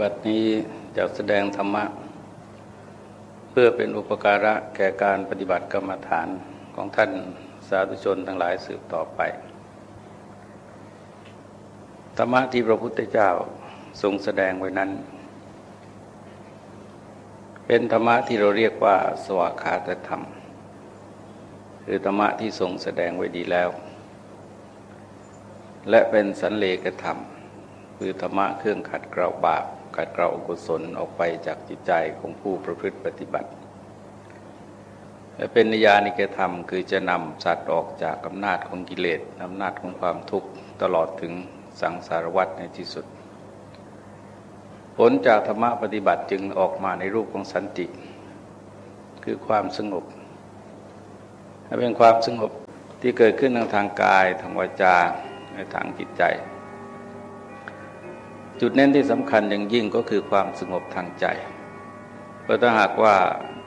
บัดนี้จะแสดงธรรมะ เพื่อเป็นอุปการะแก่การปฏิบัติกรรมฐานของท่านสาธุชนทั้งหลายสืบต่อไป ธรรมะที่พระพุทธเจ้าทรงแสดงไว้นั้น เป็นธรรมะที่เราเรียกว่า สวากขาตธรรม คือธรรมะที่ทรงแสดงไว้ดีแล้ว และเป็นสันเลกธรรม คือธรรมะเครื่องขัดเกลาบาป ขัดเกลาอกุศลออกไปจากจิตใจของผู้ประพฤติปฏิบัติเป็นนิยานิกธรรม คือจะนำสัตว์ออกจากอำนาจของกิเลสอำนาจของความทุกข์ตลอดถึงสังสารวัฏในที่สุด ผลจากธรรมะปฏิบัติจึงออกมาในรูปของสันติ คือความสงบเป็นความสงบที่เกิดขึ้นทางทางกายทางวาจาในทางจิตใจ จุดเน้นที่สำคัญอย่างยิ่งก็คือความสงบทางใจ เพราะถ้าหากว่า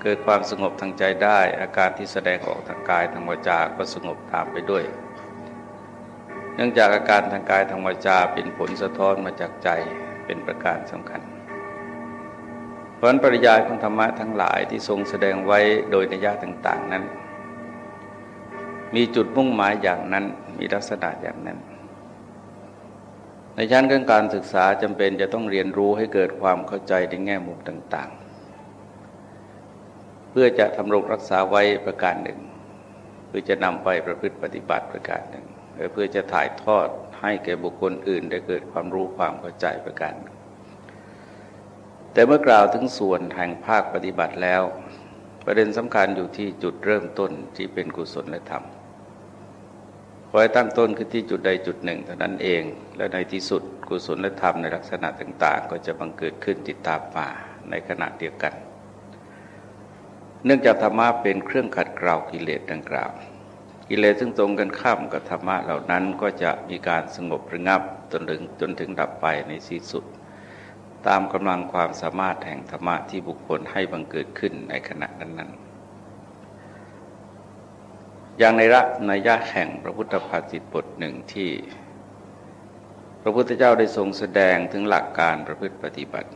เกิดความสงบทางใจได้ อาการที่แสดงออกทางกายทางวาจาก็สงบตามไปด้วย เนื่องจากอาการทางกายทางวาจาเป็นผลสะท้อนมาจากใจเป็นประการสำคัญเพราะนั้นปริยายของธรรมะทั้งหลายที่ทรงแสดงไว้โดยนิยาต่าง ๆนั้น มีจุดมุ่งหมายอย่างนั้นมีลักษณะอย่างนั้น ในชั้นของการศึกษาจำเป็นจะต้องเรียนรู้ให้เกิดความเข้าใจในแง่มุมต่าง ๆ เพื่อจะทำรงรักษาไว้ประการหนึ่ง เพื่อจะนำไปประพฤติปฏิบัติประการหนึ่งเพื่อจะถ่ายทอดให้แก่บุคคลอื่น ได้เกิดความรู้ความเข้าใจประการหนึ่งแต่เมื่อกล่าวถึงส่วนแห่งภาคปฏิบัติแล้ว ประเด็นสำคัญอยู่ที่จุดเริ่มต้นที่เป็นกุศลและธรรม อให้ตั้งต้นขึ้นที่จุดใดจุดหนึ่งเท่านั้นเอง และในที่สุดกุศลธรรมในลักษณะต่าง ๆ ก็จะบังเกิดขึ้นติดตามมาในขณะเดียวกัน เนื่องจากธรรมะเป็นเครื่องขัดเกลากิเลสดังกล่าว กิเลสซึ่งตรงกันข้ามกับธรรมะเหล่านั้นก็จะมีการสงบระงับจนถึงจนถึงดับไปในที่สุด ตามกำลังความสามารถแห่งธรรมะที่บุคคลให้บังเกิดขึ้นในขณะนั้นๆ อย่างในระในยะแห่งพระพุทธภาษิตบทหนึ่งที่ พระพุทธเจ้าได้ทรงแสดงถึงหลักการประพฤติปฏิบัติ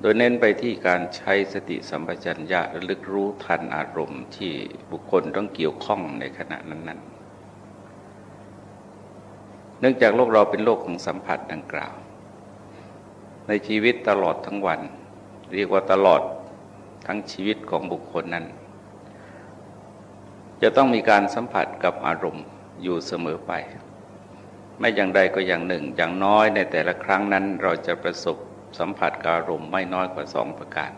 โดยเน้นไปที่การใช้สติสัมปชัญญะระลึกรู้ทันอารมณ์ที่บุคคลต้องเกี่ยวข้องในขณะนั้น ๆ เนื่องจากโลกเราเป็นโลกของสัมผัสดังกล่าว ในชีวิตตลอดทั้งวัน เรียกว่าตลอดทั้งชีวิตของบุคคลนั้น จะต้องมีการสัมผัสกับอารมณ์อยู่เสมอไป ไม่อย่างใดก็อย่างหนึ่ง อย่างน้อยในแต่ละครั้งนั้นเราจะประสบสัมผัสกับอารมณ์ไม่น้อยกว่าสองประการ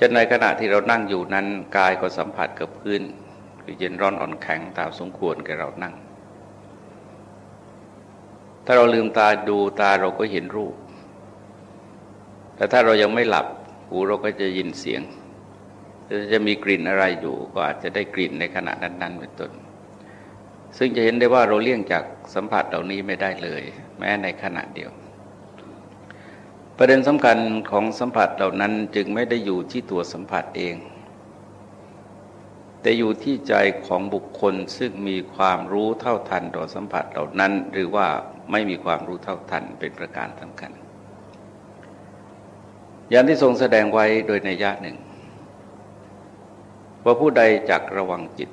จะในขณะที่เรานั่งอยู่นั้นกายก็สัมผัสกับพื้นคือเย็นร้อนอ่อนแข็งตามสมควรแก่เรานั่ง ถ้าเราลืมตาดูตาเราก็เห็นรูป แต่ถ้าเรายังไม่หลับหูเราก็จะยินเสียง จะมีกลิ่นอะไรอยู่ก็อาจจะได้กลิ่นในขณะนั้นๆเป็นต้นซึ่งจะเห็นได้ว่าเราเลี่ยงจากสัมผัสเหล่านี้ไม่ได้เลย แม้ในขณะเดียว ประเด็นสำคัญของสัมผัสเหล่านั้นจึงไม่ได้อยู่ที่ตัวสัมผัสเอง แต่อยู่ที่ใจของบุคคลซึ่งมีความรู้เท่าทันต่อสัมผัสเหล่านั้น หรือว่าไม่มีความรู้เท่าทันเป็นประการสำคัญอย่างที่ทรงแสดงไว้โดยในญาติหนึ่ง ว่าผู้ใดจักระวังจิต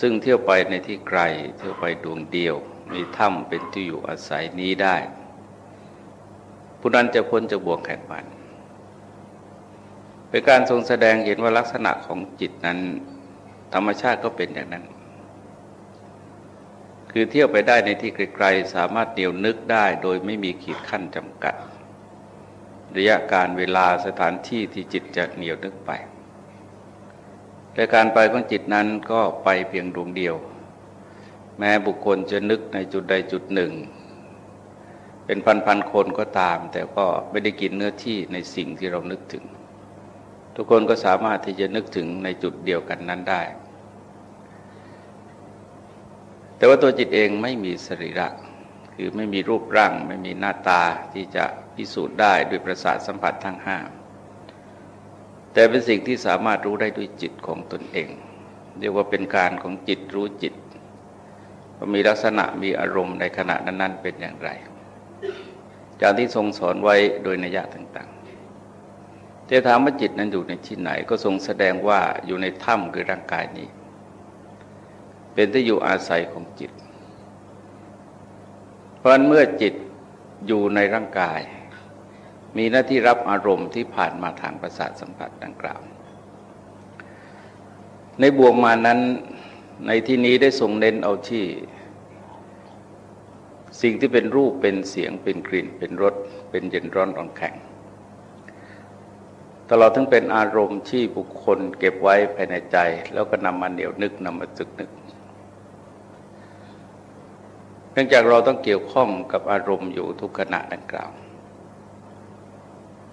ซึ่งเที่ยวไปในที่ไกลเที่ยวไปดวงเดียว มีถ้ำเป็นที่อยู่อาศัยนี้ได้ ผู้นั้นจะพ้นจากบ่วงแห่งมันเป็นการทรงแสดงเห็นว่าลักษณะของจิตนั้น ธรรมชาติก็เป็นอย่างนั้น คือเที่ยวไปได้ในที่ไกลๆสามารถเดียวนึกได้โดยไม่มีขีดขั้นจำกัด ระยะการเวลาสถานที่ที่จิตจะเหนียวนึกไป แต่การไปของจิตนั้นก็ไปเพียงดวงเดียว แม้บุคคลจะนึกในจุดใดจุดหนึ่ง เป็นพันๆคนก็ตาม แต่ก็ไม่ได้กินเนื้อที่ในสิ่งที่เรานึกถึง ทุกคนก็สามารถที่จะนึกถึงในจุดเดียวกันนั้นได้ แต่ว่าตัวจิตเองไม่มีสรีระคือไม่มีรูปร่าง ไม่มีหน้าตาที่จะพิสูจน์ได้ด้วยประสาทสัมผัสทั้งห้า แต่เป็นสิ่งที่สามารถรู้ได้ด้วยจิตของตนเอง เรียกว่าเป็นการของจิตรู้จิตมีลักษณะมีอารมณ์ในขณะนั้น ๆ เป็นอย่างไรจากที่ทรงสอนไว้โดยนัยะต่างๆแต่ถามว่าจิตนั้นอยู่ในที่ไหน ก็ทรงแสดงว่าอยู่ในถ้ำคือร่างกายนี้ เป็นที่อยู่อาศัยของจิต เพราะเมื่อจิตอยู่ในร่างกาย มีหน้าที่รับอารมณ์ที่ผ่านมาทางประสาทสัมผัสดังกล่าว ในบวงมานั้นในที่นี้ได้ทรงเน้นเอาที่ สิ่งที่เป็นรูปเป็นเสียงเป็นกลิ่น เป็นรสเป็นเย็นร้อนร้อนแข็งตลอดทั้งเป็นอารมณ์ที่บุคคลเก็บไว้ภายในใจ แล้วก็นำมาเหนียวนึกนำมาจึกนึก เนื่องจากเราต้องเกี่ยวข้องกับอารมณ์อยู่ทุกขณะดังกล่าว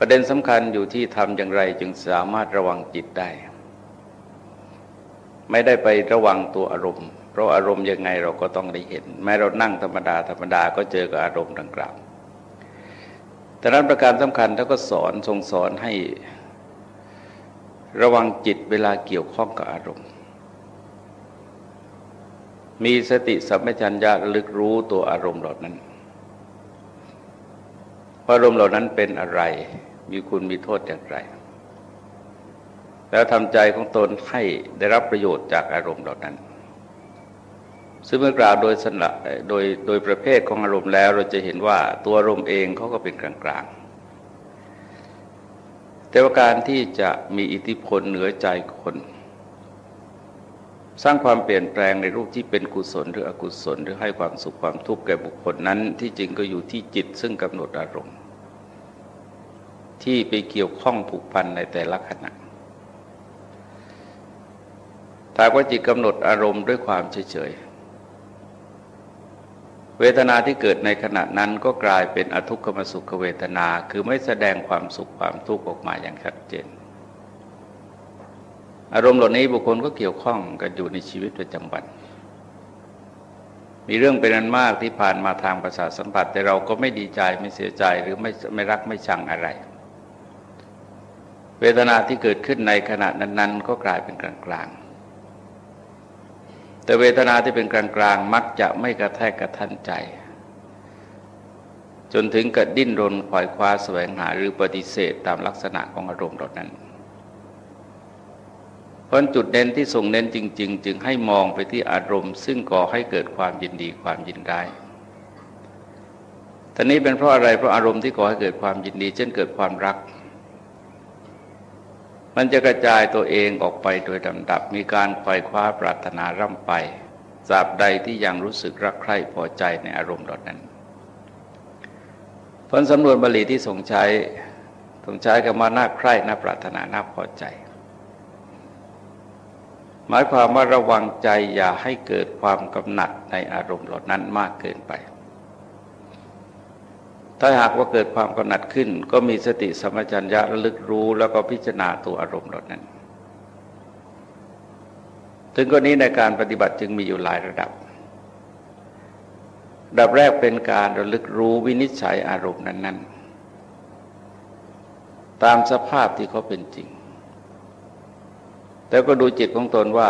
ประเด็นสำคัญอยู่ที่ทำอย่างไรจึงสามารถระวังจิตได้ ไม่ได้ไประวังตัวอารมณ์ เพราะอารมณ์ยังไงเราก็ต้องได้เห็น แม้เรานั่งธรรมดาธรรมดาก็เจอกับอารมณ์ดังกล่าวแต่นั้นประการสำคัญท่านก็สอนทรงสอนให้ระวังจิตเวลาเกี่ยวข้องกับอารมณ์ มีสติสัมปชัญญะลึกรู้ตัวอารมณ์เหล่านั้นอารมณ์เหล่านั้นเป็นอะไร มีคุณมีโทษอย่างไร แล้วทำใจของตนให้ได้รับประโยชน์จากอารมณ์เหล่านั้น ซึ่งเมื่อกล่าวโดยสนะโดยโดยประเภทของอารมณ์แล้ว เราจะเห็นว่าตัวอารมณ์เองเขาก็เป็นกลางๆ แต่ว่าการที่จะมีอิทธิพลเหนือใจคนสร้างความเปลี่ยนแปลงในรูปที่เป็นกุศลหรืออกุศล หรือให้ความสุขความทุกข์แก่บุคคลนั้นที่จริงก็อยู่ที่จิตซึ่งกำหนดอารมณ์ ที่ไปเกี่ยวข้องผูกพันในแต่ละขณะถ้าว่าจิตกำหนดอารมณ์ด้วยความเฉยๆ เวทนาที่เกิดในขณะนั้นก็กลายเป็นอทุกขมสุขเวทนา คือไม่แสดงความสุขความทุกข์ออกมาอย่างชัดเจน อารมณ์เหล่านี้บุคคลก็เกี่ยวข้องกันอยู่ในชีวิตประจำวัน มีเรื่องเป็นอันมากที่ผ่านมาทางประสาทสัมผัส แต่เราก็ไม่ดีใจไม่เสียใจหรือไม่ไม่รักไม่ชังอะไร เวทนาที่เกิดขึ้นในขณะนั้น ๆ ก็กลายเป็นกลางๆ แต่เวทนาที่เป็นกลางๆ มักจะไม่กระแทกกระทันใจ จนถึงกับดิ้นรนขวายคว้าแสวงหาหรือปฏิเสธตามลักษณะของอารมณ์เหล่านั้น เพราะจุดเน้นที่ทรงเน้นจริง ๆ จึงให้มองไปที่อารมณ์ ซึ่งก่อให้เกิดความยินดีความยินร้ายท่านี้เป็นเพราะอะไรเพราะอารมณ์ที่ก่อให้เกิดความยินดี เช่นเกิดความรัก มันจะกระจายตัวเองออกไปโดยลำดับมีการไขว่คว้าปรารถนาร่ำไปสาบใดที่ยังรู้สึกรักใคร่พอใจในอารมณ์เหล่านั้นผลสำนวนบาลีที่ทรงใช้ทรงใช้กับมาน่าใคร่น่าปรารถนาน่าพอใจ หมายความว่าระวังใจอย่าให้เกิดความกำหนัดในอารมณ์เหล่านั้นมากเกินไป ถ้าหากว่าเกิดความกำหนัดขึ้น ก็มีสติสมัชัญญะระลึกรู้แล้วก็พิจารณาตัวอารมณ์เหล่านั้น ถึงกรณีในการปฏิบัติจึงมีอยู่หลายระดับ ระดับแรกเป็นการระลึกรู้วินิจฉัยอารมณ์นั้น ๆ ตามสภาพที่เขาเป็นจริง แต่ก็ดูจิตของตนว่า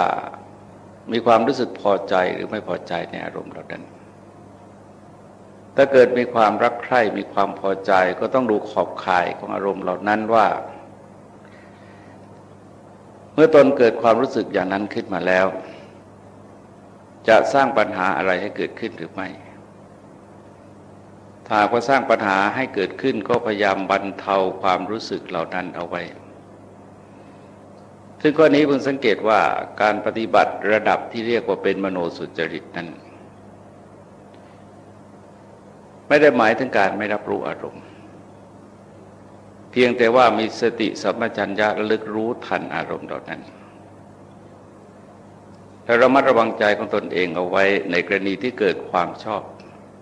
มีความรู้สึกพอใจหรือไม่พอใจในอารมณ์เหล่านั้น ถ้าเกิดมีความรักใคร่มีความพอใจ ก็ต้องดูขอบข่ายของอารมณ์เหล่านั้นว่า เมื่อตนเกิดความรู้สึกอย่างนั้นขึ้นมาแล้ว จะสร้างปัญหาอะไรให้เกิดขึ้นหรือไม่ถ้าว่าสร้างปัญหาให้เกิดขึ้นก็พยายามบรรเทาความรู้สึกเหล่านั้นเอาไว้ ซึ่งข้อนี้เพิ่งสังเกตว่าการปฏิบัติระดับที่เรียกว่าเป็นมโนสุจริตนั้น ไม่ได้หมายถึงการไม่รับรู้อารมณ์ เพียงแต่ว่ามีสติสัมปชัญญะระลึกรู้ทันอารมณ์เหล่านั้นและระมัดระวังใจของตนเองเอาไว้ในกรณีที่เกิดความชอบ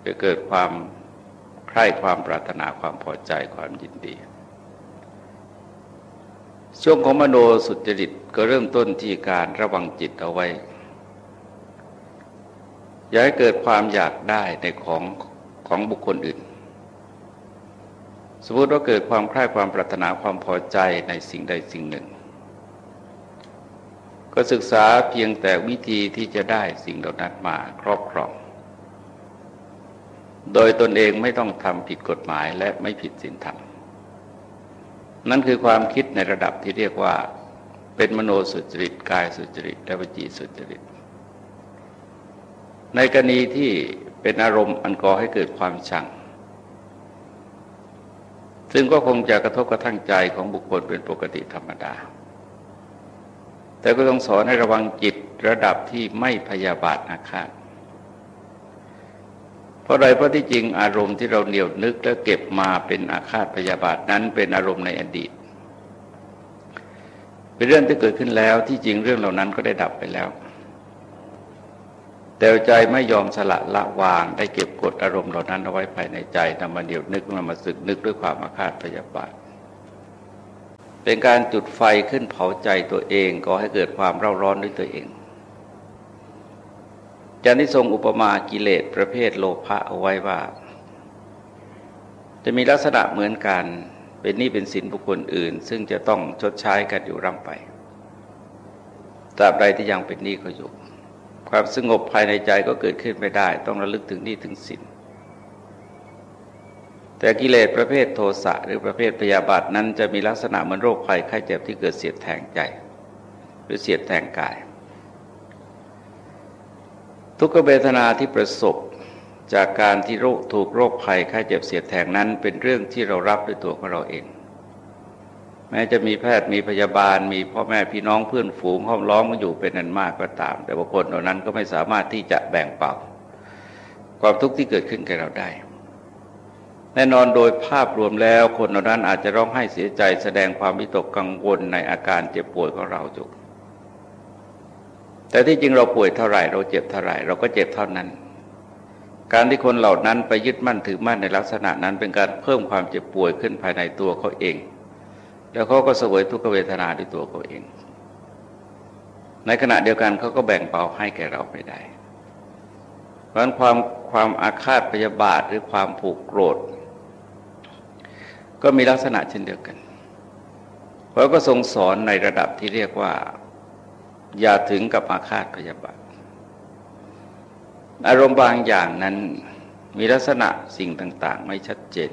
หรือเกิดความใคร่ความปรารถนาความพอใจความยินดี ช่วงของมโนสุจริตก็เริ่มต้นที่การระวังจิตเอาไว้ อย่าให้เกิดความอยากได้ในของ ของบุคคลอื่น สมมติว่าเกิดความคลายความปรารถนาความพอใจในสิ่งใดสิ่งหนึ่ง ก็ศึกษาเพียงแต่วิธีที่จะได้สิ่งเหล่านั้นมาครอบครอง โดยตนเองไม่ต้องทำผิดกฎหมายและไม่ผิดศีลธรรม นั่นคือความคิดในระดับที่เรียกว่าเป็นมโนสุจริตกายสุจริตและวจีสุจริตในกรณีที่ เป็นอารมณ์อันก่อให้เกิดความชัง ซึ่งก็คงจะกระทบกระทั่งใจของบุคคลเป็นปกติธรรมดา แต่ก็ต้องสอนให้ระวังจิตระดับที่ไม่พยาบาทอาฆาตเพราะอะไรเพราะที่จริงอารมณ์ที่เราเหนียวนึกและเก็บมาเป็นอาฆาตพยาบาทนั้นเป็นอารมณ์ในอดีต เป็นเรื่องที่เกิดขึ้นแล้วที่จริงเรื่องเหล่านั้นก็ได้ดับไปแล้ว แต่ใจไม่ยอมสละละวางได้เก็บกดอารมณ์เหล่านั้นเอาไว้ภายในใจนำมาเดียวนึกนำมาสึกนึกด้วยความอาฆาตพยาบาทเป็นการจุดไฟขึ้นเผาใจตัวเองก็ให้เกิดความเร่าร้อนด้วยตัวเองจานิทรงอุปมากิเลสประเภทโลภะเอาไว้ว่า จะมีลักษณะเหมือนกันเป็นนี่เป็นสินบุคคลอื่น ซึ่งจะต้องชดใช้กันอยู่ร่ำไปตราบใดที่ยังเป็นหนี้เขาอยู่ ความสงบภายในใจก็เกิดขึ้นไม่ได้ ต้องระลึกถึงนี้ถึงสินแต่กิเลสประเภทโทสะหรือประเภทพยาบาทนั้นจะมีลักษณะเหมือนโรคภัยไข้เจ็บที่เกิดเสียดแทงใจ หรือเสียดแทงกาย ทุกขเวทนาที่ประสบจากการที่โรคถูกโรคภัยไข้เจ็บเสียดแทงนั้น เป็นเรื่องที่เรารับด้วยตัวของเราเอง แม้จะมีแพทย์มีพยาบาล มีพ่อแม่พี่น้องเพื่อนฝูงห้อมล้อมมาอยู่เป็นนันมากก็ตาม แต่บุคคลเหล่านั้นก็ไม่สามารถที่จะแบ่งเป่า ความทุกข์ที่เกิดขึ้นแก่เราได้ แน่นอนโดยภาพรวมแล้วคนเหล่านั้นอาจจะร้องไห้เสียใจ แสดงความวิตกกังวลในอาการเจ็บป่วยของเราจุกแต่ที่จริงเราป่วยเท่าไหร่ เราเจ็บเท่าไหร่เราก็เจ็บเท่านั้น การที่คนเหล่านั้นไปยึดมั่นถือมั่นในลักษณะนั้นเป็นการเพิ่มความเจ็บป่วยขึ้นภายในตัวเขาเอง แล้วเขาก็สวยทุกขเวทนาด้วยตัวเขาเอง ในขณะเดียวกันเขาก็แบ่งเบาให้แก่เราไม่ได้ เพราะฉะนั้นความความอาฆาตพยาบาทหรือความผูกโกรธ ก็มีลักษณะเช่นเดียวกันเพราะก็ทรงสอนในระดับที่เรียกว่า อย่าถึงกับอาฆาตพยาบาท อารมณ์บางอย่างนั้นมีลักษณะสิ่งต่าง ๆ ไม่ชัดเจน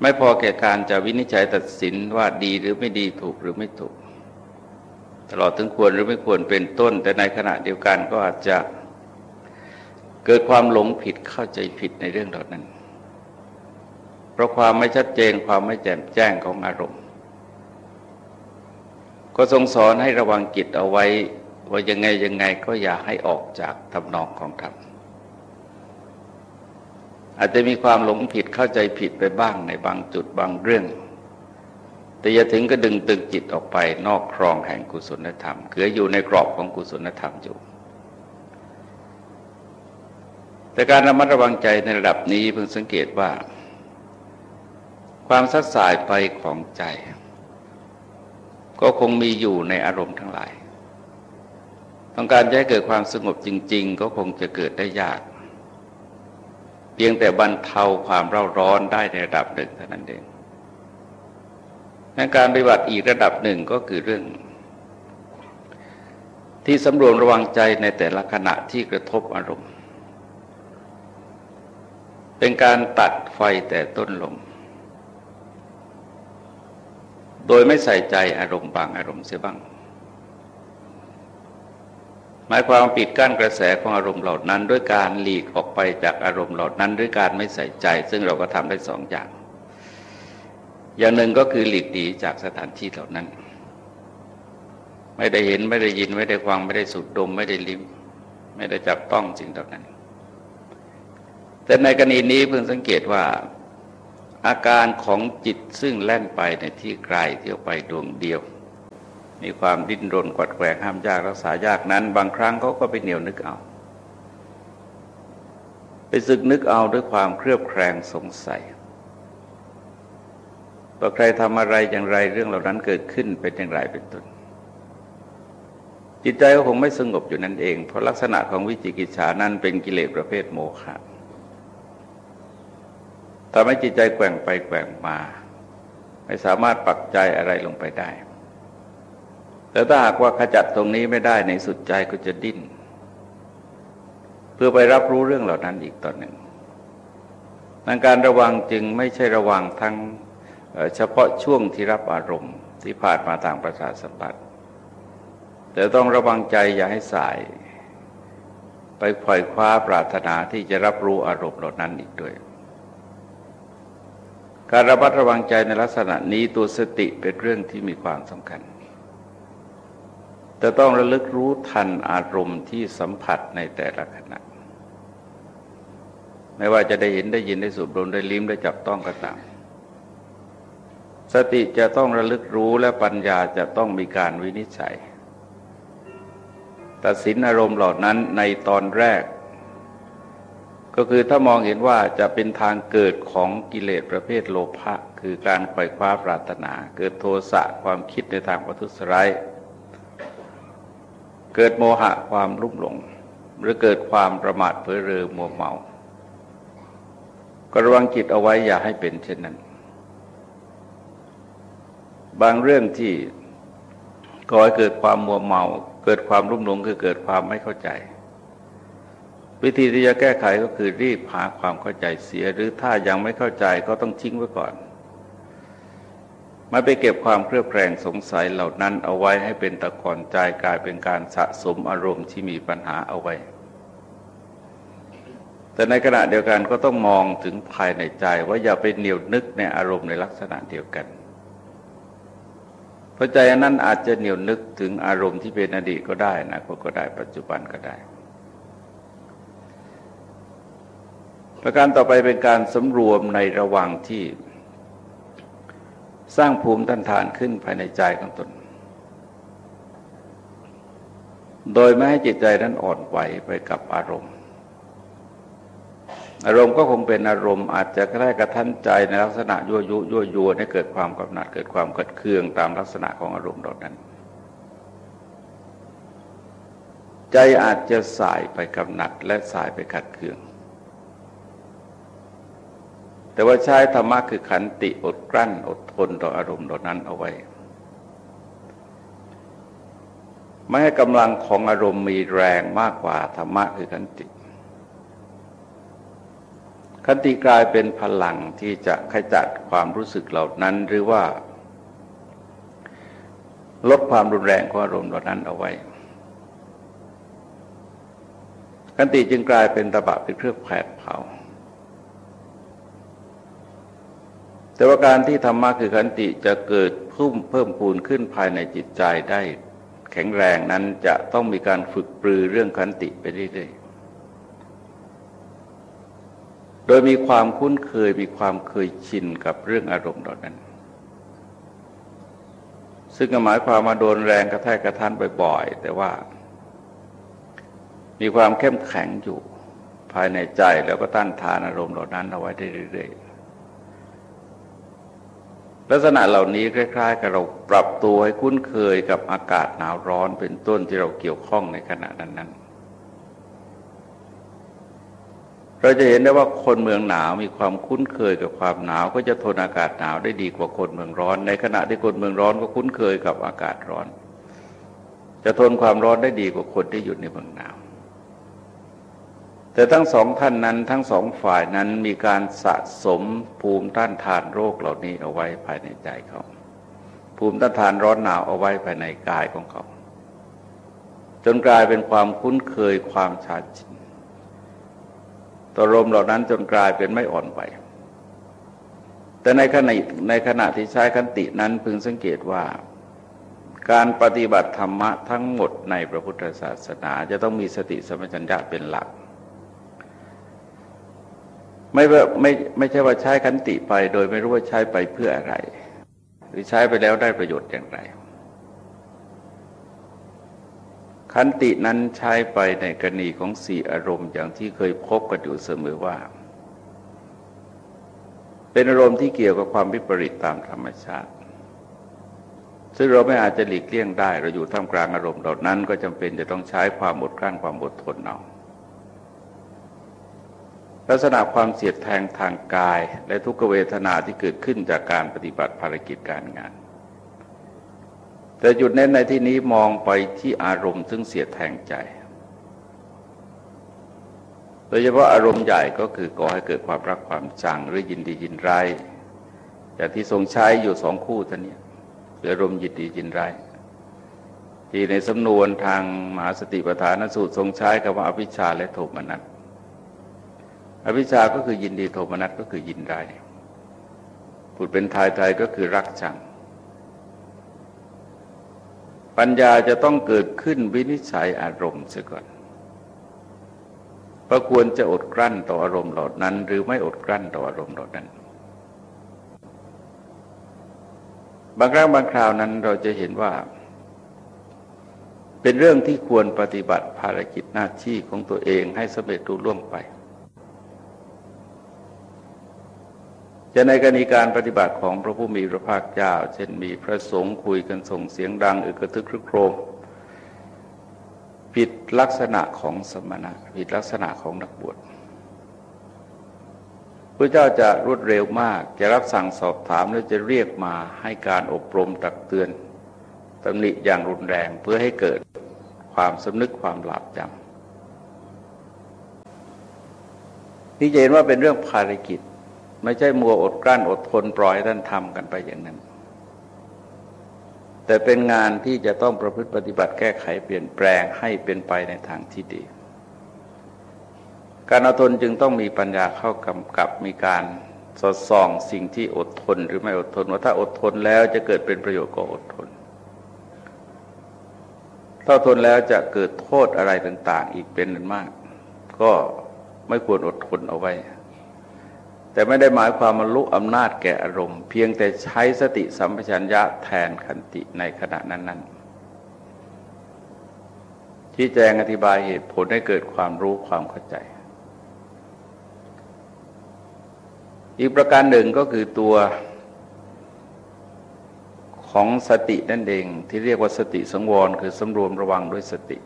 ไม่พอแก่การจะวินิจฉัยตัดสินว่าดีหรือไม่ดีถูกหรือไม่ถูก ตลอดถึงควรหรือไม่ควรเป็นต้น แต่ในขณะเดียวกันก็อาจจะเกิดความหลงผิดเข้าใจผิดในเรื่องเหล่านั้น เพราะความไม่ชัดเจนความไม่แจ่มแจ้งของอารมณ์ ก็ทรงสอนให้ระวังจิตเอาไว้ ว่ายังไงยังไงก็อย่าให้ออกจากทำนองของธรรม อาจจะมีความหลงผิดเข้าใจผิดไปบ้างในบางจุดบางเรื่อง แต่อย่าถึงก็ดึงตึงจิตออกไปนอกครองแห่งกุศลธรรม คืออยู่ในกรอบของกุศลธรรมอยู่ แต่การระมัดระวังใจในระดับนี้เพิ่งสังเกตว่า ความสัดสายไปของใจ ก็คงมีอยู่ในอารมณ์ทั้งหลาย ต้องการจะให้เกิดความสงบจริง ๆ ก็คงจะเกิดได้ยาก พียงแต่บรรเทาความเร่าร้อนได้ในระดับหนึ่งเท่านั้นเองในการปฏิบัติอีกระดับหนึ่งก็คือเรื่อง ที่สำรวมระวังใจในแต่ละขณะที่กระทบอารมณ์ เป็นการตัดไฟแต่ต้นลม โดยไม่ใส่ใจอารมณ์บางอารมณ์เสียบ้าง หมายความปิดกั้นกระแสของอารมณ์เหล่านั้น ด้วยการหลีกออกไปจากอารมณ์เหล่านั้นด้วยการไม่ใส่ใจ ซึ่งเราก็ทำได้สองอย่าง อย่างหนึ่งก็คือหลีกหนีจากสถานที่เหล่านั้น ไม่ได้เห็นไม่ได้ยินไม่ได้ฟังไม่ได้สูดดม ไม่ได้ลิ้ม ไม่ได้จับต้องสิ่งเหล่านั้น แต่ในกรณีนี้เพิ่งสังเกตว่าอาการของจิตซึ่งแล่นไปในที่ไกลเที่ยวไปดวงเดียว มีความดิ้นรนกวัดแกงห้ามยากรักษายากนั้น บางครั้งเขาก็ไปเหนียวนึกเอา ไปสึกนึกเอาด้วยความเครือบแคลงสงสัยว่าใครทำอะไรอย่างไรเรื่องเหล่านั้นเกิดขึ้นเป็นอย่างไรเป็นต้นจิตใจก็คงไม่สงบอยู่นั่นเอง เพราะลักษณะของวิจิกิจฉานั้นเป็นกิเลสประเภทโมฆะทำให้จิตใจแกว่งไปแกว่งมา ไม่สามารถปักใจอะไรลงไปได้ แต่ถ้าหากว่าขจัดตรงนี้ไม่ได้ในสุดใจก็จะดิ้น เพื่อไปรับรู้เรื่องเหล่านั้นอีกตอนหนึ่งดังการระวังจึงไม่ใช่ระวังทั้งเฉพาะช่วงที่รับอารมณ์ที่ผ่านมาทางประสาทสัมผัส แต่ต้องระวังใจอย่าให้สาย ไปปล่อยคว้าปรารถนาที่จะรับรู้อารมณ์เหล่านั้นอีกด้วย การระมัดระวังใจในลักษณะนี้ตัวสติเป็นเรื่องที่มีความสำคัญ แต่ต้องระลึกรู้ทันอารมณ์ที่สัมผัสในแต่ละขณะ ไม่ว่าจะได้เห็นได้ยินได้สูดดมได้ลิ้มได้จับต้องก็ตาม สติจะต้องระลึกรู้และปัญญาจะต้องมีการวินิจฉัย ตัดสินอารมณ์เหล่านั้นในตอนแรก ก็คือถ้ามองเห็นว่าจะเป็นทางเกิดของกิเลสประเภทโลภะคือการไขว่คว้าปรารถนา เกิดโทสะความคิดในทางประทุษร้าย เกิดโมหะความรุ่มหลง หรือเกิดความประมาทเพ้อเรอมัวเมา ก็ระวังจิตเอาไว้อย่าให้เป็นเช่นนั้น บางเรื่องที่ก่อให้เกิดความมัวเมา เกิดความรุ่มหลงคือเกิดความไม่เข้าใจ วิธีที่จะแก้ไขก็คือรีบหาความเข้าใจเสีย หรือถ้ายังไม่เข้าใจก็ต้องทิ้งไว้ก่อน ไม่ไปเก็บความเครือบแคลงสงสัยเหล่านั้นเอาไว้ให้เป็นตะกอนใจกลายเป็นการสะสมอารมณ์ที่มีปัญหาเอาไว้ แต่ในขณะเดียวกันก็ต้องมองถึงภายในใจว่าอย่าไปเหนียวนึกในอารมณ์ในลักษณะเดียวกันเพราะใจนั้นอาจจะเหนียวนึกถึงอารมณ์ที่เป็นอดีตก็ได้นะก็ได้ปัจจุบันก็ได้ ประการต่อไปเป็นการสำรวมในระหว่างที่ สร้างภูมิต้านทานขึ้นภายในใจของตน โดยไม่ให้จิตใจนั้นอ่อนไหวไปกับอารมณ์ อารมณ์ก็คงเป็นอารมณ์อาจจะแค่กระทันใจในลักษณะยั่วยุยั่วยวนให้เกิดความกำหนัดเกิดความกัดเคืองตามลักษณะของอารมณ์เหล่านั้น ใจอาจจะสายไปกำหนัดและสายไปขัดเคือง แต่ว่าใช้ธรรมะคือขันติอดกลั้น อดทนต่ออารมณ์เหล่านั้นเอาไว้ ไม่ให้กำลังของอารมณ์มีแรงมากกว่าธรรมะคือขันติ ขันติกลายเป็นพลังที่จะขจัดความรู้สึกเหล่านั้นหรือว่า ลดความรุนแรงของอารมณ์เหล่านั้นเอาไว้ขันติจึงกลายเป็นตะบะเป็นเครื่องแผดเผา แต่ว่าการที่ธรรมะคือขันติจะเกิดพุ่มเพิ่มพูนขึ้นภายในจิตใจได้แข็งแรงนั้นจะต้องมีการฝึกปรือเรื่องขันติไปเรื่อยๆ โดยมีความคุ้นเคยมีความเคยชินกับเรื่องอารมณ์เหล่านั้น ซึ่งหมายความมาโดนแรงกระแทกกระทันบ่อยๆ แต่ว่า มีความเข้มแข็งอยู่ภายในใจแล้วก็ต้านทานอารมณ์เหล่านั้นเอาไว้ได้เรื่อยๆ ลักษณะเหล่านี้คล้ายๆ กับเราปรับตัวให้คุ้นเคยกับอากาศหนาวร้อนเป็นต้นที่เราเกี่ยวข้องในขณะนั้นๆ เราจะเห็นได้ว่าคนเมืองหนาวมีความคุ้นเคยกับความหนาว ก็จะทนอากาศหนาวได้ดีกว่าคนเมืองร้อน ในขณะที่คนเมืองร้อนก็คุ้นเคยกับอากาศร้อน จะทนความร้อนได้ดีกว่าคนที่อยู่ในเมืองหนาว แต่ทั้งสองท่านนั้นทั้งสองฝ่ายนั้นมีการสะสมภูมิต้านทานโรคเหล่านี้เอาไว้ภายในใจเขา ภูมิต้านทานร้อนหนาวเอาไว้ภายในกายของเขา จนกลายเป็นความคุ้นเคยความชาชินต่อลมเหล่านั้นจนกลายเป็นไม่อ่อนไหวแต่ในขณะในขณะที่ใช้คันตินั้นพึงสังเกตว่า การปฏิบัติธรรมะทั้งหมดในพระพุทธศาสนา จะต้องมีสติสมัชัญญะเป็นหลัก ไม่ไม่ไม่ใช่ว่าใช้ขันติไป โดยไม่รู้ว่าใช้ไปเพื่ออะไร หรือใช้ไปแล้วได้ประโยชน์อย่างไร ขันตินั้นใช้ไปในกรณีของสี่อารมณ์อย่างที่เคยพบกันอยู่เสมอว่า เป็นอารมณ์ที่เกี่ยวกับความวิปริตตามธรรมชาติ ซึ่งเราไม่อาจจะหลีกเลี่ยงได้ เราอยู่ท่ามกลางอารมณ์เหล่านั้น ก็จำเป็นจะต้องใช้ความอดกลั้นความอดทนเอา ลักษณะความเสียดแทงทางกาย และทุกเวทนาที่เกิดขึ้นจากการปฏิบัติภารกิจการงาน แต่จุดเน้นในที่นี้มองไปที่อารมณ์ซึ่งเสียดแทงใจ โดยเฉพาะอารมณ์ใหญ่ก็คือก่อให้เกิดความรักความจังหรือยินดียินร้ายอย่างที่ทรงใช้อยู่สองคู่ท่านนี้คืออารมณ์ยินดียินร้ายที่ในสำนวนทางมหาสติปัฏฐานสูตรทรงใช้คำว่าอภิชาและโทมนัส อภิชาก็คือยินดีโทมนัสก็คือยินร้ายพูดเป็นไทยไทยก็คือรักจัง ปัญญาจะต้องเกิดขึ้นวินิจฉัยอารมณ์เสียก่อนว่าควรจะอดกลั้นต่ออารมณ์เหล่านั้น หรือไม่อดกลั้นต่ออารมณ์เหล่านั้น บางครั้งบางคราวนั้นเราจะเห็นว่า เป็นเรื่องที่ควรปฏิบัติภารกิจหน้าที่ของตัวเองให้สำเร็จรุ่ล่วงไป จะในกรณีการปฏิบัติของพระผู้มีพระภาคเจ้า เช่นมีพระสงฆ์คุยกันส่งเสียงดังอึกระทึกครึกโครมผิดลักษณะของสมณะผิดลักษณะของนักบวชพระเจ้าจะรวดเร็วมากจะรับสั่งสอบถามแล้วจะเรียกมาให้การอบรมตักเตือนตำหนิอย่างรุนแรงเพื่อให้เกิดความสำนึกความหลาบจำนี่จะเห็นว่าเป็นเรื่องภารกิจ ไม่ใช่มัวอดกลั้นอดทนปล่อยท่านทำกันไปอย่างนั้น แต่เป็นงานที่จะต้องประพฤติปฏิบัติแก้ไขเปลี่ยนแปลงให้เป็นไปในทางที่ดี การอดทนจึงต้องมีปัญญาเข้ากำกับมีการสอดส่องสิ่งที่อดทนหรือไม่อดทนว่าถ้าอดทนแล้วจะเกิดเป็นประโยชน์ก็อดทนถ้าทนแล้วจะเกิดโทษอะไรต่าง ๆ อีกเป็นนันมาก ก็ไม่ควรอดทนเอาไว้ แต่ไม่ได้หมายความมาลุอำนาจแก่อารมณ์ เพียงแต่ใช้สติสัมปชัญญะแทนขันติในขณะนั้นๆที่แจงอธิบายเหตุผลให้เกิดความรู้ความเข้าใจ อีกประการหนึ่งก็คือตัวของสตินั่นเองที่เรียกว่าสติสังวรคือสำรวมระวังด้วยสติ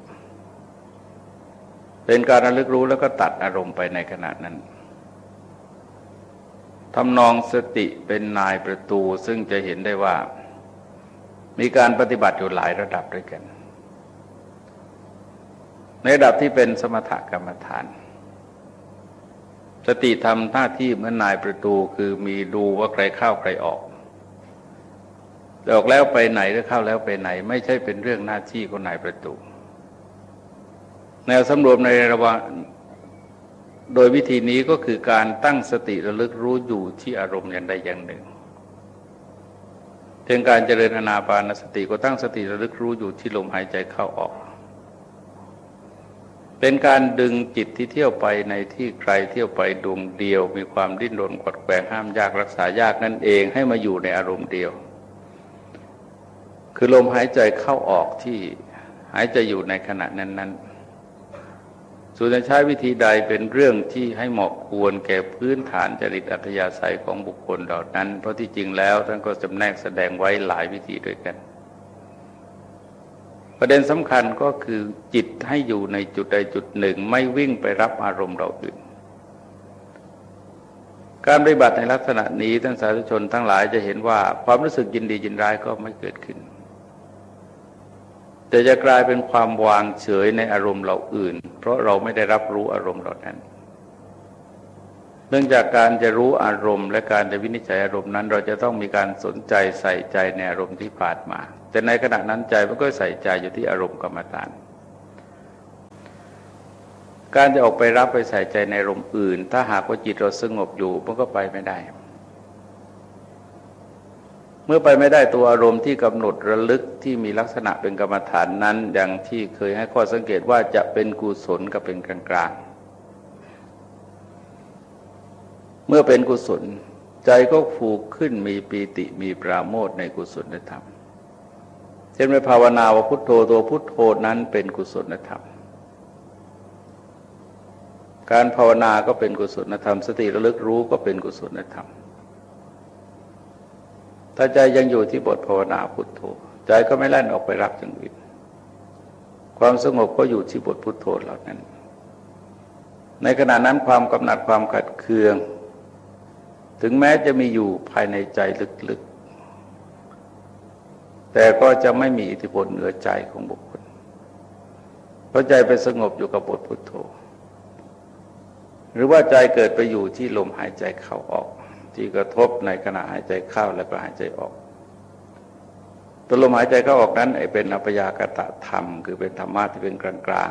เป็นการระลึกรู้แล้วก็ตัดอารมณ์ไปในขณะนั้น ทำนองสติเป็นนายประตูซึ่งจะเห็นได้ว่า มีการปฏิบัติอยู่หลายระดับด้วยกัน ในระดับที่เป็นสมถกรรมฐาน สติทำหน้าที่เหมือนนายประตูคือมีดูว่าใครเข้าใครออกออกแล้วไปไหนหรือเข้าแล้วไปไหน ไม่ใช่เป็นเรื่องหน้าที่ของนายประตู แนวสำรวมในระว่าง โดยวิธีนี้ก็คือการตั้งสติระลึกรู้อยู่ที่อารมณ์อย่างใดอย่างหนึ่งเช่นการเจริญอนาปานสติก็ตั้งสติระลึกรู้อยู่ที่ลมหายใจเข้าออก เป็นการดึงจิตที่เที่ยวไปในที่ใครเที่ยวไปดวงเดียว มีความดิ้นรนกดแกงห้ามยากรักษายากนั่นเองให้มาอยู่ในอารมณ์เดียว คือลมหายใจเข้าออกที่หายใจอยู่ในขณะนั้นๆ ส่วนจะใช้วิธีใดเป็นเรื่องที่ให้เหมาะควรแก่พื้นฐานจริตอัธยาศัยของบุคคลเหล่านั้น เพราะที่จริงแล้วท่านก็จำแนกแสดงไว้หลายวิธีด้วยกัน ประเด็นสำคัญก็คือจิตให้อยู่ในจุดใดจุดหนึ่ง ไม่วิ่งไปรับอารมณ์เราอื่น การปฏิบัติในลักษณะนี้ท่านสาธุชนทั้งหลายจะเห็นว่าความรู้สึกยินดียินร้ายก็ไม่เกิดขึ้น แต่จะกลายเป็นความวางเฉยในอารมณ์เราอื่น เพราะเราไม่ได้รับรู้อารมณ์เหล่านั้น เนื่องจากการจะรู้อารมณ์ และการจะวินิจฉัยอารมณ์นั้น เราจะต้องมีการสนใจใส่ใจในอารมณ์ที่ผ่านมา แต่ในขณะนั้นใจมันก็ใส่ใจอยู่ที่อารมณ์กรรมฐานการจะออกไปรับไปใส่ใจในอารมณ์อื่น ถ้าหากว่าจิตเราสงบอยู่มันก็ไปไม่ได้ เมื่อไปไม่ได้ตัวอารมณ์ที่กำหนดระลึกที่มีลักษณะเป็นกรรมฐานนั้น อย่างที่เคยให้ข้อสังเกตว่าจะเป็นกุศลกับเป็นกลางกลางเมื่อเป็นกุศล ใจก็ฟูกขึ้นมีปีติมีปราโมทในกุศลธรรมเช่นไปภาวนาว่าพุทโธตัวพุทโธนั้นเป็นกุศลธรรม การภาวนาก็เป็นกุศลธรรม สติระลึกรู้ก็เป็นกุศลธรรม ถ้าใจยังอยู่ที่บทภาวนาพุทโธ ใจก็ไม่แล่นออกไปรับอย่างอื่นความสงบก็อยู่ที่บทพุทโธเหล่านั้น ในขณะนั้นความกำหนัดความขัดเคือง ถึงแม้จะมีอยู่ภายในใจลึกๆ แต่ก็จะไม่มีอิทธิพลเหนือใจของบุคคล เพราะใจไปสงบอยู่กับบทพุทโธ หรือว่าใจเกิดไปอยู่ที่ลมหายใจเข้าออก ที่กระทบในขณะหายใจเข้าและก็หายใจออกตัวลมหายใจเข้าออกนั้นเป็นอัปยากตะธรรม คือเป็นธรรมะที่เป็นกลางกลาง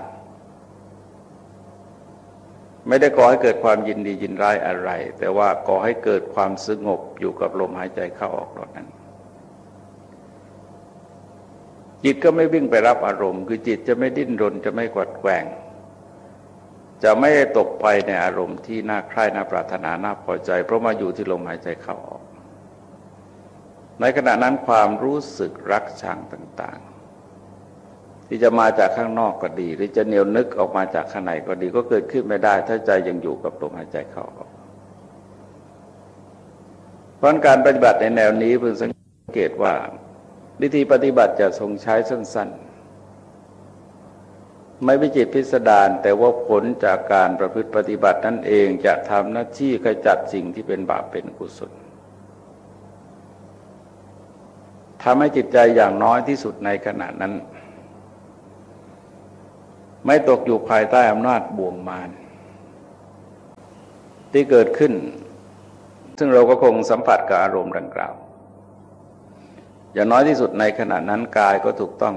ไม่ได้ก่อให้เกิดความยินดียินร้ายอะไร แต่ว่าก่อให้เกิดความสงบอยู่กับลมหายใจเข้าออกเหล่านั้น จิตก็ไม่วิ่งไปรับอารมณ์ คือจิตจะไม่ดิ้นรนจะไม่กวัดแกว่ง จะไม่ตกไปในอารมณ์ที่น่าใคร่น่าปรารถนาน่าพอใจ เพราะมาอยู่ที่ลมหายใจเข้าออก ในขณะนั้นความรู้สึกรักชังต่างๆ ที่จะมาจากข้างนอกก็ดี หรือจะเหนียวนึกออกมาจากข้างในก็ดีก็เกิดขึ้นไม่ได้ ถ้าใจยังอยู่กับลมหายใจเข้าออกเพราะการปฏิบัติในแนวนี้เพิ่งสังเกตว่า วิธีปฏิบัติจะทรงใช้สั้นๆ ไม่วิจิตพิสดารแต่ว่าผลจากการประพฤติปฏิบัตินั่นเองจะทำหน้าที่ขจัดสิ่งที่เป็นบาปเป็นกุศลทำให้จิตใจอย่างน้อยที่สุดในขณะนั้น ไม่ตกอยู่ภายใต้อำนาจบ่วงมารที่เกิดขึ้น ซึ่งเราก็คงสัมผัสกับอารมณ์ดังกล่าว อย่างน้อยที่สุดในขณะนั้นกายก็ถูกต้อง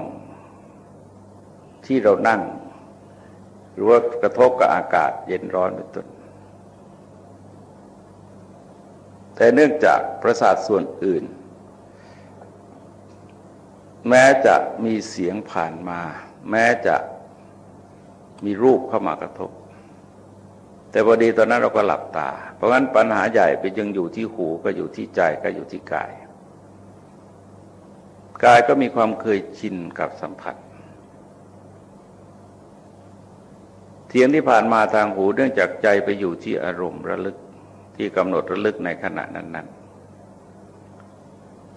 ที่เรานั่ง หรือว่ากระทบกับอากาศเย็นร้อนเป็นต้นแต่เนื่องจากประสาทส่วนอื่น แม้จะมีเสียงผ่านมา แม้จะมีรูปเข้ามากระทบ แต่พอดีตอนนั้นเราก็หลับตา เพราะงั้นปัญหาใหญ่ไปยังอยู่ที่หูก็อยู่ที่ใจก็อยู่ที่กาย กายก็มีความเคยชินกับสัมผัส เสียงที่ผ่านมาทางหูเนื่องจากใจไปอยู่ที่อารมณ์ระลึกที่กำหนดระลึกในขณะนั้นๆ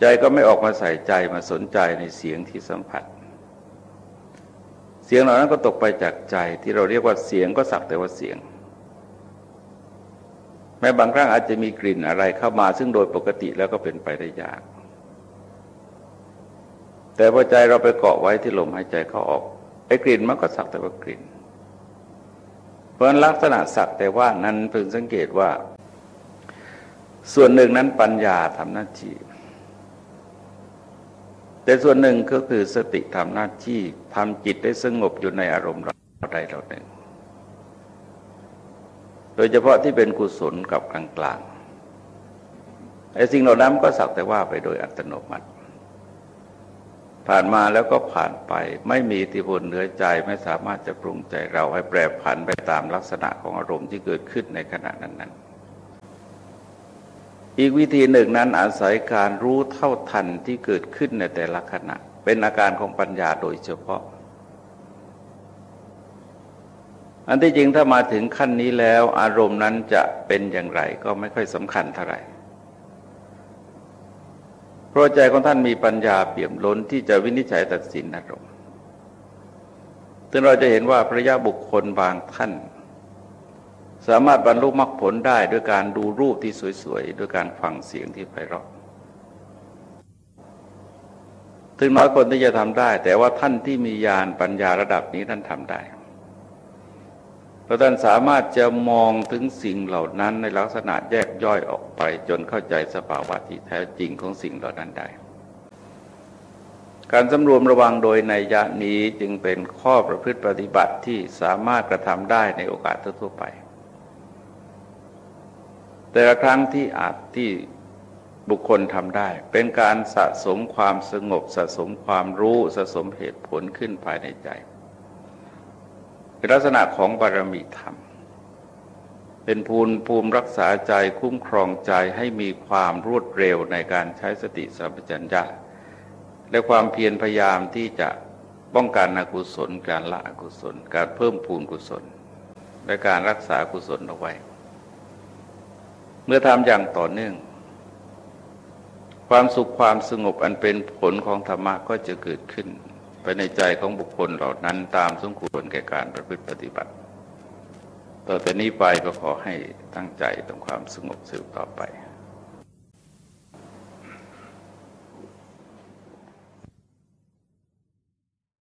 ใจก็ไม่ออกมาใส่ใจมาสนใจในเสียงที่สัมผัส เสียงเหล่านั้นก็ตกไปจากใจที่เราเรียกว่าเสียงก็สักแต่ว่าเสียง แม้บางครั้งอาจจะมีกลิ่นอะไรเข้ามาซึ่งโดยปกติแล้วก็เป็นไปได้ยาก แต่พอใจเราไปเกาะไว้ที่ลมหายใจเข้าออกไอ้กลิ่นมันก็สักแต่ว่ากลิ่น ราะลักษณะสักแต่ว่านั้นพึงสังเกตว่า ส่วนหนึ่งนั้นปัญญาทำหน้าที่ แต่ส่วนหนึ่งก็คือสติทำหน้าที่ทำจิตได้สงบอยู่ในอารมณ์เราใดเราหนึ่ง โดยเฉพาะที่เป็นกุศลกับกลางๆไอ้สิ่งเหล่านั้นก็สักแต่ว่าไปโดยอัตโนมัติ ผ่านมาแล้วก็ผ่านไป ไม่มีอิทธิพลเหนือใจไม่สามารถจะปรุงใจเราให้แปรผันไปตามลักษณะของอารมณ์ที่เกิดขึ้นในขณะนั้นๆอีกวิธีหนึ่งนั้นอาศัยการรู้เท่าทันที่เกิดขึ้นในแต่ละขณะ เป็นอาการของปัญญาโดยเฉพาะ อันที่จริงถ้ามาถึงขั้นนี้แล้ว อารมณ์นั้นจะเป็นอย่างไรก็ไม่ค่อยสำคัญเท่าไหร่ เพราะใจของท่านมีปัญญาเปี่ยมล้นที่จะวินิจฉัยตัดสินอารมณ์ซึ่งเราจะเห็นว่าพระยาบุคคลบางท่าน สามารถบรรลุมรรคผลได้ด้วยการดูรูปที่สวยๆ ด้วยการฟังเสียงที่ไพเราะ ถึงน้อยคนที่จะทำได้ แต่ว่าท่านที่มีญาณปัญญาระดับนี้ท่านทำได้ ราะท่านสามารถจะมองถึงสิ่งเหล่านั้นในลักษณะแยกย่อยออกไป จนเข้าใจสภาวะที่แท้จริงของสิ่งเหล่านั้นได้ การสำรวมระวังโดยในยะนี้จึงเป็นข้อประพฤติปฏิบัติที่สามารถกระทำได้ในโอกาสทั่วไป แต่ละครั้งที่อาจที่บุคคลทำได้ เป็นการสะสมความสงบสะสมความรู้สะสมเหตุผลขึ้นภายในใจ เป็นลักษณะของบารมีธรรม เป็นภูมิภูมิรักษาใจคุ้มครองใจให้มีความรวดเร็วในการใช้สติสัมปชัญญะและความเพียรพยายามที่จะป้องกันอกุศล การละอกุศล การเพิ่มพูนกุศล และการรักษากุศลเอาไว้ เมื่อทำอย่างต่อเนื่อง ความสุขความสงบอันเป็นผลของธรรมะก็จะเกิดขึ้น ไปในใจของบุคคลเหล่านั้นตามสมควรแก่การประพฤติปฏิบัติ ต่อแต่นี้ไปก็ขอให้ตั้งใจทำความสงบสืบต่อไป